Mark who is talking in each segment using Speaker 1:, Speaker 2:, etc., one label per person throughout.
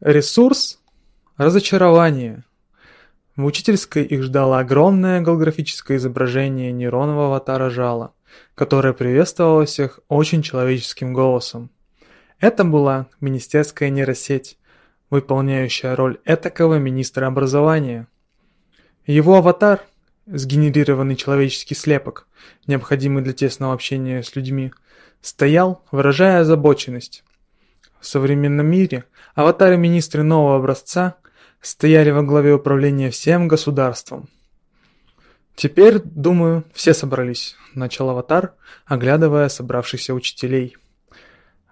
Speaker 1: Ресурс – разочарование. В учительской их ждало огромное голографическое изображение нейронного аватара жала, которое приветствовало всех очень человеческим голосом. Это была министерская нейросеть, выполняющая роль этакого министра образования. Его аватар, сгенерированный человеческий слепок, необходимый для тесного общения с людьми, стоял, выражая озабоченность. В современном мире аватары-министры нового образца стояли во главе управления всем государством. «Теперь, думаю, все собрались», – начал аватар, оглядывая собравшихся учителей.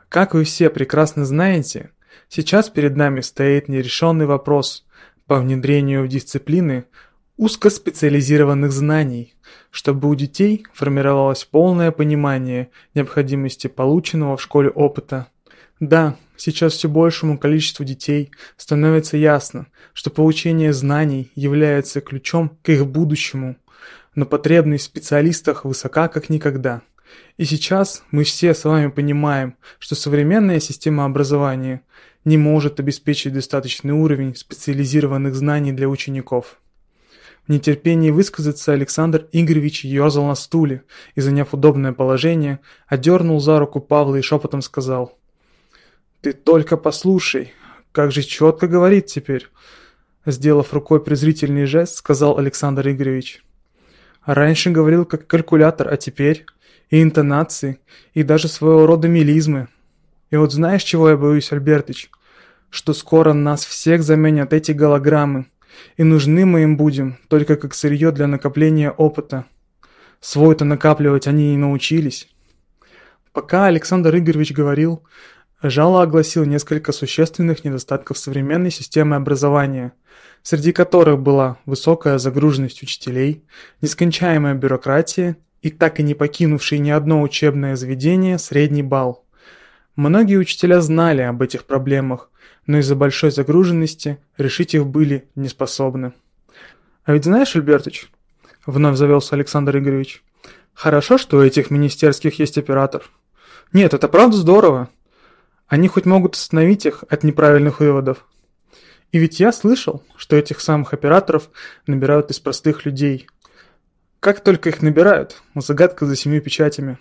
Speaker 1: «Как вы все прекрасно знаете, сейчас перед нами стоит нерешенный вопрос по внедрению в дисциплины узкоспециализированных знаний, чтобы у детей формировалось полное понимание необходимости полученного в школе опыта. Да, сейчас все большему количеству детей становится ясно, что получение знаний является ключом к их будущему, но потребность в специалистах высока как никогда. И сейчас мы все с вами понимаем, что современная система образования не может обеспечить достаточный уровень специализированных знаний для учеников. В нетерпении высказаться Александр Игоревич ерзал на стуле и, заняв удобное положение, одернул за руку Павла и шепотом сказал «Ты только послушай, как же четко говорит теперь!» Сделав рукой презрительный жест, сказал Александр Игоревич. «Раньше говорил как калькулятор, а теперь и интонации, и даже своего рода мелизмы. И вот знаешь, чего я боюсь, Альбертыч? Что скоро нас всех заменят эти голограммы, и нужны мы им будем только как сырье для накопления опыта. Свой-то накапливать они не научились. Пока Александр Игоревич говорил, Жало огласил несколько существенных недостатков современной системы образования, среди которых была высокая загруженность учителей, нескончаемая бюрократия и так и не покинувший ни одно учебное заведение средний балл. Многие учителя знали об этих проблемах, но из-за большой загруженности решить их были не способны. «А ведь знаешь, Альбертович, — вновь завелся Александр Игоревич, — хорошо, что у этих министерских есть оператор. Нет, это правда здорово. Они хоть могут остановить их от неправильных выводов. И ведь я слышал, что этих самых операторов набирают из простых людей. Как только их набирают, загадка за семью печатями.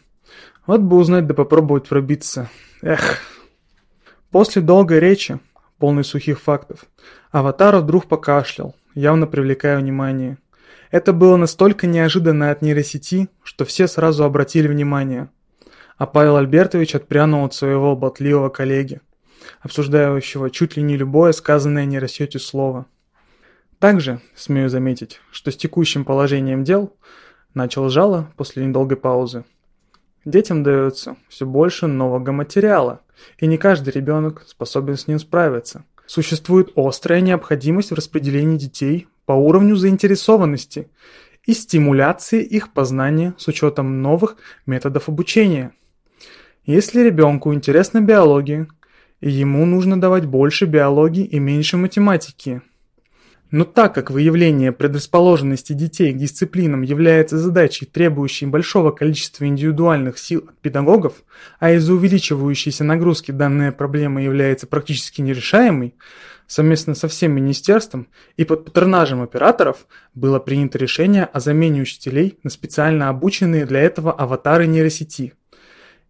Speaker 1: Вот бы узнать да попробовать пробиться. Эх. После долгой речи полный сухих фактов. Аватар вдруг покашлял, явно привлекая внимание. Это было настолько неожиданно от нейросети, что все сразу обратили внимание. А Павел Альбертович отпрянул от своего болтливого коллеги, обсуждающего чуть ли не любое сказанное нейросетью слово. Также, смею заметить, что с текущим положением дел начал жало после недолгой паузы. Детям дается все больше нового материала, и не каждый ребенок способен с ним справиться. Существует острая необходимость в распределении детей по уровню заинтересованности и стимуляции их познания с учетом новых методов обучения. Если ребенку интересна биология, ему нужно давать больше биологии и меньше математики – но так как выявление предрасположенности детей к дисциплинам является задачей, требующей большого количества индивидуальных сил от педагогов, а из-за увеличивающейся нагрузки данная проблема является практически нерешаемой, совместно со всем министерством и под патронажем операторов было принято решение о замене учителей на специально обученные для этого аватары нейросети.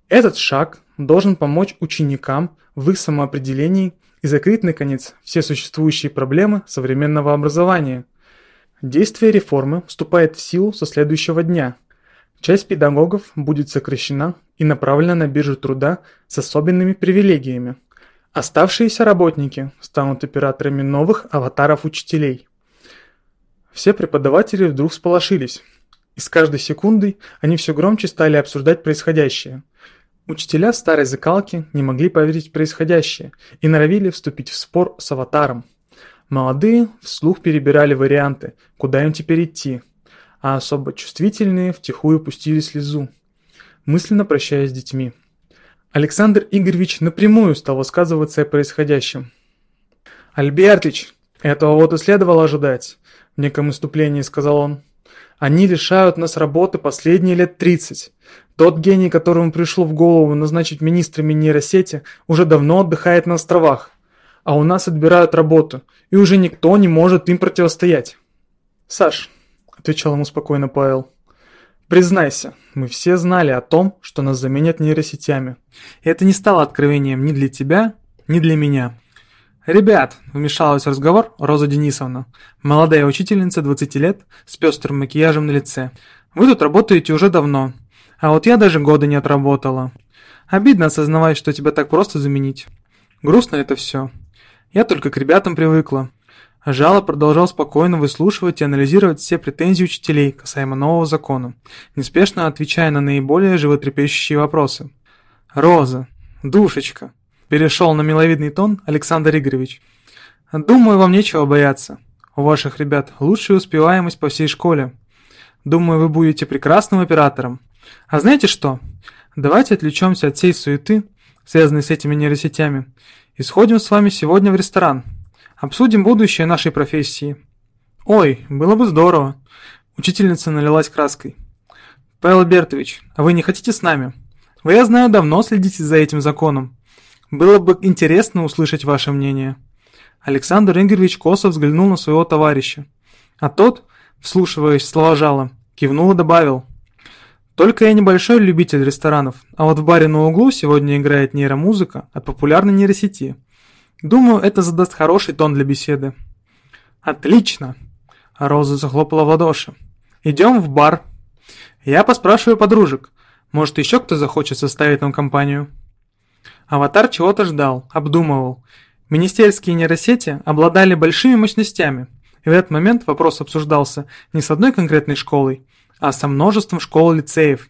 Speaker 1: Этот шаг должен помочь ученикам в их самоопределении и закрыть, наконец, все существующие проблемы современного образования. Действие реформы вступает в силу со следующего дня. Часть педагогов будет сокращена и направлена на биржу труда с особенными привилегиями. Оставшиеся работники станут операторами новых аватаров учителей. Все преподаватели вдруг сполошились, и с каждой секундой они все громче стали обсуждать происходящее – Учителя старой закалки не могли поверить в происходящее и норовили вступить в спор с аватаром. Молодые вслух перебирали варианты, куда им теперь идти, а особо чувствительные втихую пустили слезу, мысленно прощаясь с детьми. Александр Игоревич напрямую стал высказываться о происходящем. «Альбертыч, этого вот и следовало ожидать», – в неком выступлении сказал он. «Они лишают нас работы последние лет тридцать. Тот гений, которому пришло в голову назначить министрами нейросети, уже давно отдыхает на островах. а у нас отбирают работу, и уже никто не может им противостоять. Саш, отвечал ему спокойно Павел, признайся, мы все знали о том, что нас заменят нейросетями. И это не стало откровением ни для тебя, ни для меня. «Ребят», – вмешалась в разговор Роза Денисовна, молодая учительница 20 лет с пестрым макияжем на лице. «Вы тут работаете уже давно, а вот я даже года не отработала. Обидно осознавать, что тебя так просто заменить. Грустно это все. Я только к ребятам привыкла. Жало продолжал спокойно выслушивать и анализировать все претензии учителей касаемо нового закона, неспешно отвечая на наиболее животрепещущие вопросы. «Роза, душечка», – перешел на миловидный тон Александр Игоревич. «Думаю, вам нечего бояться. У ваших ребят лучшая успеваемость по всей школе. Думаю, вы будете прекрасным оператором. А знаете что? Давайте отвлечемся от всей суеты, связанной с этими нейросетями, и сходим с вами сегодня в ресторан». Обсудим будущее нашей профессии. Ой, было бы здорово. Учительница налилась краской. Павел Бертович, а вы не хотите с нами? Вы, я знаю, давно следите за этим законом. Было бы интересно услышать ваше мнение. Александр Игоревич косо взглянул на своего товарища. А тот, вслушиваясь в слова жала, кивнул и добавил. Только я небольшой любитель ресторанов, а вот в баре на углу сегодня играет нейромузыка от популярной нейросети. Думаю, это задаст хороший тон для беседы. Отлично. Роза захлопала в ладоши. Идем в бар. Я поспрашиваю подружек. Может, еще кто захочет составить нам компанию? Аватар чего-то ждал, обдумывал. Министерские нейросети обладали большими мощностями, и в этот момент вопрос обсуждался не с одной конкретной школой, а со множеством школ-лицеев,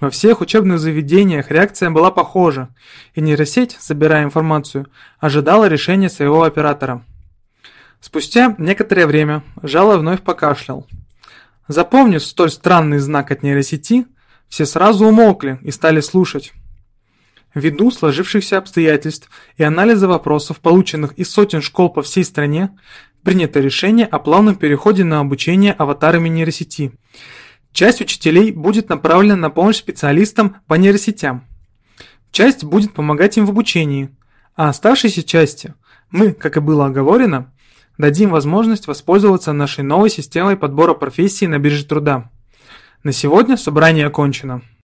Speaker 1: во всех учебных заведениях реакция была похожа, и нейросеть, собирая информацию, ожидала решения своего оператора. Спустя некоторое время Жало вновь покашлял. Запомнив столь странный знак от нейросети, все сразу умолкли и стали слушать. Ввиду сложившихся обстоятельств и анализа вопросов, полученных из сотен школ по всей стране, принято решение о плавном переходе на обучение аватарами нейросети – Часть учителей будет направлена на помощь специалистам по нейросетям. Часть будет помогать им в обучении, а оставшейся части мы, как и было оговорено, дадим возможность воспользоваться нашей новой системой подбора профессий на бирже труда. На сегодня собрание окончено.